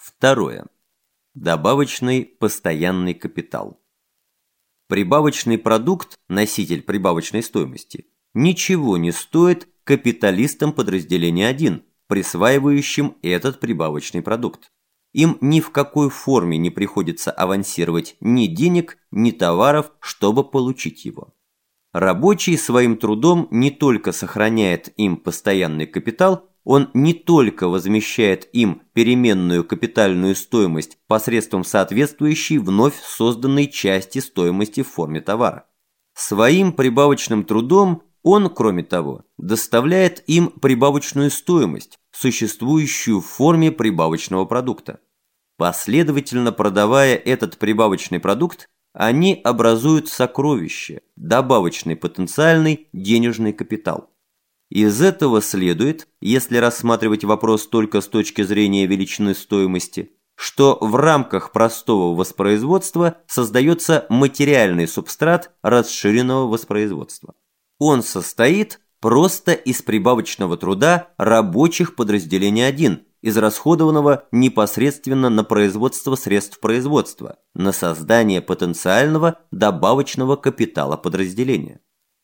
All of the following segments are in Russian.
Второе. Добавочный постоянный капитал. Прибавочный продукт, носитель прибавочной стоимости, ничего не стоит капиталистам подразделения 1, присваивающим этот прибавочный продукт. Им ни в какой форме не приходится авансировать ни денег, ни товаров, чтобы получить его. Рабочий своим трудом не только сохраняет им постоянный капитал, он не только возмещает им переменную капитальную стоимость посредством соответствующей вновь созданной части стоимости в форме товара. Своим прибавочным трудом он, кроме того, доставляет им прибавочную стоимость, существующую в форме прибавочного продукта. Последовательно продавая этот прибавочный продукт, они образуют сокровище, добавочный потенциальный денежный капитал. Из этого следует, если рассматривать вопрос только с точки зрения величины стоимости, что в рамках простого воспроизводства создается материальный субстрат расширенного воспроизводства. Он состоит просто из прибавочного труда рабочих подразделения 1, израсходованного непосредственно на производство средств производства, на создание потенциального добавочного капитала подразделения.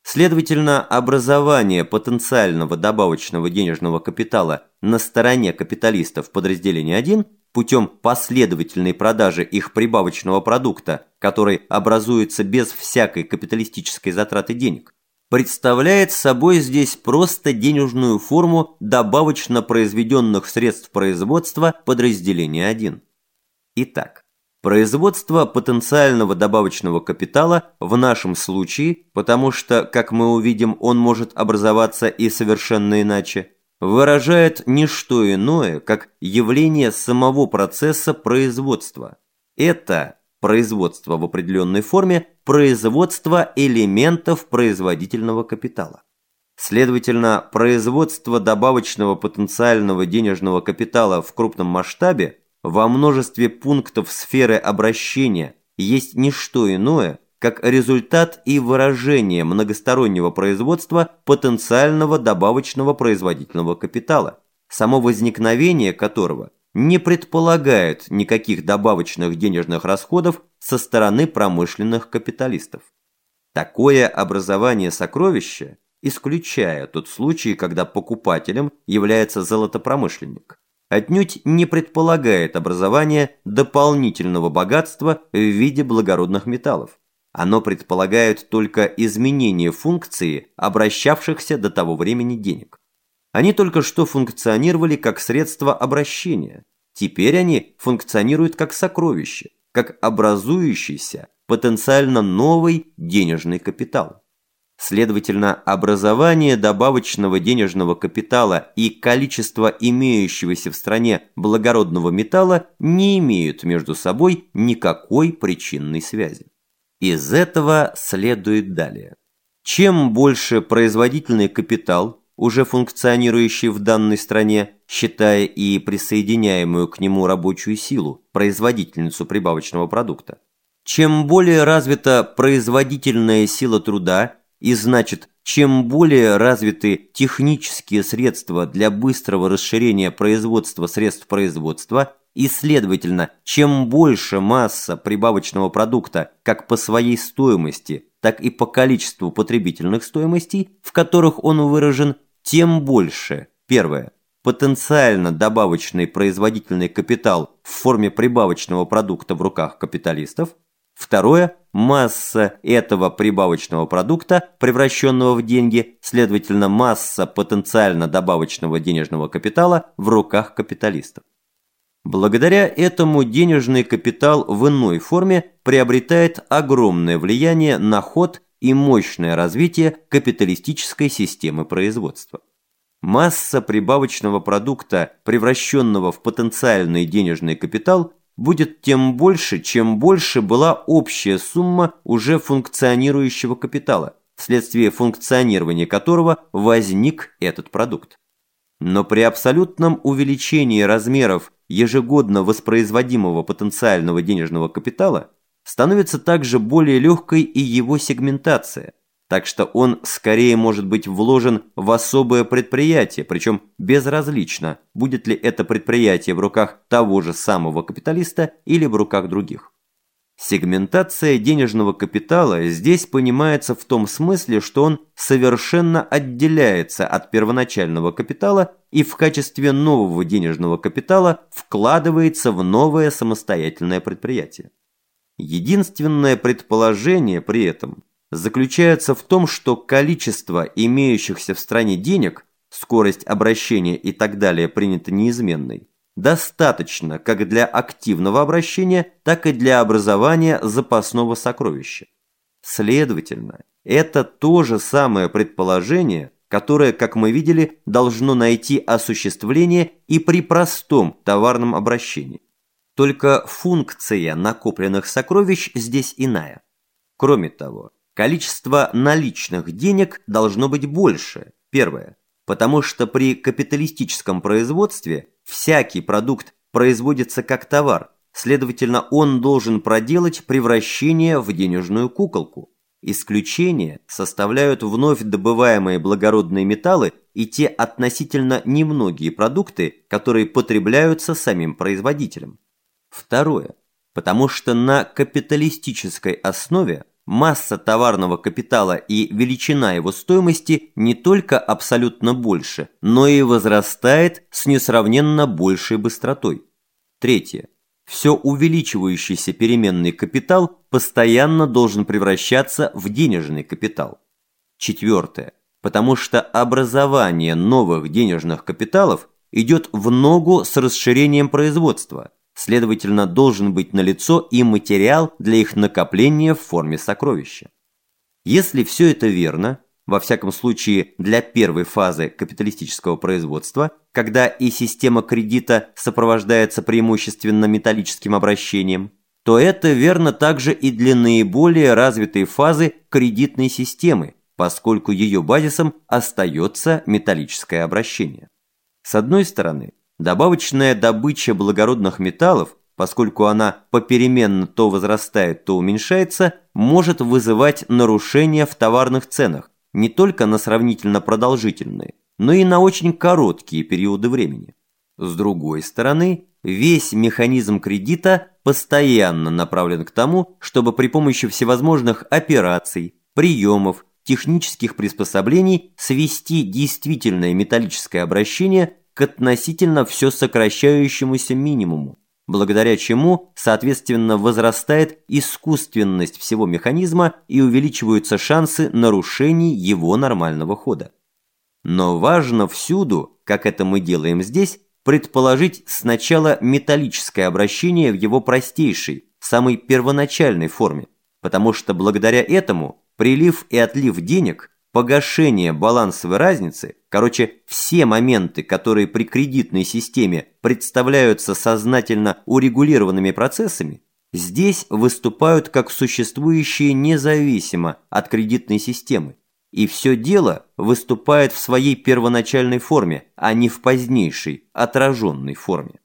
Следовательно, образование потенциального добавочного денежного капитала на стороне капиталистов подразделения 1 путем последовательной продажи их прибавочного продукта, который образуется без всякой капиталистической затраты денег, представляет собой здесь просто денежную форму добавочно произведенных средств производства подразделения 1. Итак, Производство потенциального добавочного капитала в нашем случае, потому что, как мы увидим, он может образоваться и совершенно иначе, выражает не что иное, как явление самого процесса производства. Это производство в определенной форме, производство элементов производительного капитала. Следовательно, производство добавочного потенциального денежного капитала в крупном масштабе во множестве пунктов сферы обращения есть не что иное, как результат и выражение многостороннего производства потенциального добавочного производительного капитала, само возникновение которого не предполагает никаких добавочных денежных расходов со стороны промышленных капиталистов. Такое образование сокровища, исключая тот случай, когда покупателем является золотопромышленник, отнюдь не предполагает образование дополнительного богатства в виде благородных металлов. Оно предполагает только изменение функции обращавшихся до того времени денег. Они только что функционировали как средство обращения. Теперь они функционируют как сокровище, как образующийся потенциально новый денежный капитал. Следовательно, образование добавочного денежного капитала и количество имеющегося в стране благородного металла не имеют между собой никакой причинной связи. Из этого следует далее. Чем больше производительный капитал, уже функционирующий в данной стране, считая и присоединяемую к нему рабочую силу, производительницу прибавочного продукта, чем более развита производительная сила труда и значит, чем более развиты технические средства для быстрого расширения производства средств производства, и, следовательно, чем больше масса прибавочного продукта как по своей стоимости, так и по количеству потребительных стоимостей, в которых он выражен, тем больше, первое, потенциально добавочный производительный капитал в форме прибавочного продукта в руках капиталистов, Второе – масса этого прибавочного продукта, превращенного в деньги, следовательно, масса потенциально добавочного денежного капитала в руках капиталистов. Благодаря этому денежный капитал в иной форме приобретает огромное влияние на ход и мощное развитие капиталистической системы производства. Масса прибавочного продукта, превращенного в потенциальный денежный капитал, будет тем больше, чем больше была общая сумма уже функционирующего капитала, вследствие функционирования которого возник этот продукт. Но при абсолютном увеличении размеров ежегодно воспроизводимого потенциального денежного капитала становится также более легкой и его сегментация, так что он скорее может быть вложен в особое предприятие, причем безразлично, будет ли это предприятие в руках того же самого капиталиста или в руках других. Сегментация денежного капитала здесь понимается в том смысле, что он совершенно отделяется от первоначального капитала и в качестве нового денежного капитала вкладывается в новое самостоятельное предприятие. Единственное предположение при этом заключается в том, что количество имеющихся в стране денег, скорость обращения и так далее принято неизменной, достаточно как для активного обращения, так и для образования запасного сокровища. Следовательно, это то же самое предположение, которое, как мы видели, должно найти осуществление и при простом товарном обращении. Только функция накопленных сокровищ здесь иная. Кроме того, количество наличных денег должно быть больше, первое, потому что при капиталистическом производстве всякий продукт производится как товар, следовательно, он должен проделать превращение в денежную куколку. Исключение составляют вновь добываемые благородные металлы и те относительно немногие продукты, которые потребляются самим производителем. Второе. Потому что на капиталистической основе масса товарного капитала и величина его стоимости не только абсолютно больше, но и возрастает с несравненно большей быстротой. Третье. Все увеличивающийся переменный капитал постоянно должен превращаться в денежный капитал. Четвертое. Потому что образование новых денежных капиталов идет в ногу с расширением производства – Следовательно, должен быть налицо и материал для их накопления в форме сокровища. Если все это верно, во всяком случае для первой фазы капиталистического производства, когда и система кредита сопровождается преимущественно металлическим обращением, то это верно также и для наиболее развитой фазы кредитной системы, поскольку ее базисом остается металлическое обращение. С одной стороны, Добавочная добыча благородных металлов, поскольку она попеременно то возрастает, то уменьшается, может вызывать нарушения в товарных ценах не только на сравнительно продолжительные, но и на очень короткие периоды времени. С другой стороны, весь механизм кредита постоянно направлен к тому, чтобы при помощи всевозможных операций, приемов, технических приспособлений свести действительное металлическое обращение к относительно все сокращающемуся минимуму, благодаря чему, соответственно, возрастает искусственность всего механизма и увеличиваются шансы нарушений его нормального хода. Но важно всюду, как это мы делаем здесь, предположить сначала металлическое обращение в его простейшей, самой первоначальной форме, потому что благодаря этому прилив и отлив денег – погашение балансовой разницы, короче, все моменты, которые при кредитной системе представляются сознательно урегулированными процессами, здесь выступают как существующие независимо от кредитной системы. И все дело выступает в своей первоначальной форме, а не в позднейшей, отраженной форме.